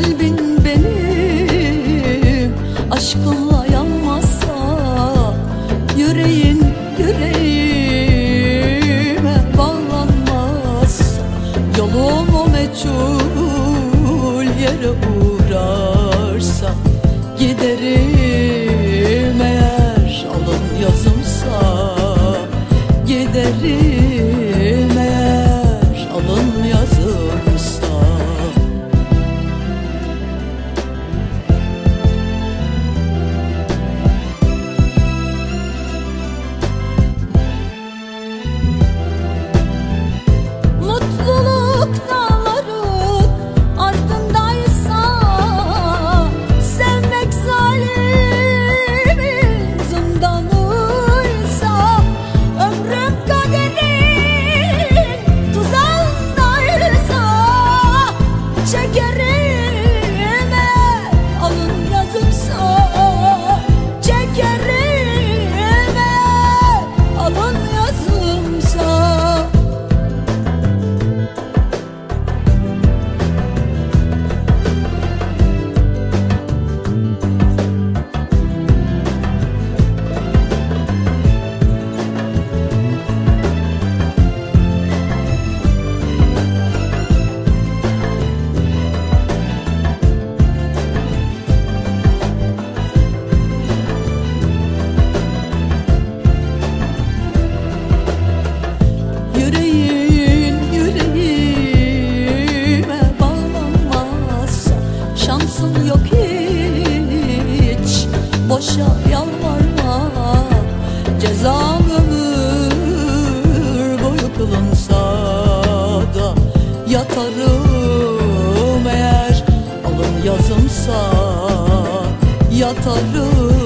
Kalbin benim aşkınla yanmazsa Yüreğin yüreğime bağlanmazsa Yolum o meçhul yere uğrarsa Giderim eğer alın yazımsa Giderim eğer Boşa yalvarma Cezam ömür boyu kılınsa da Yatarım eğer alın yazımsa Yatarım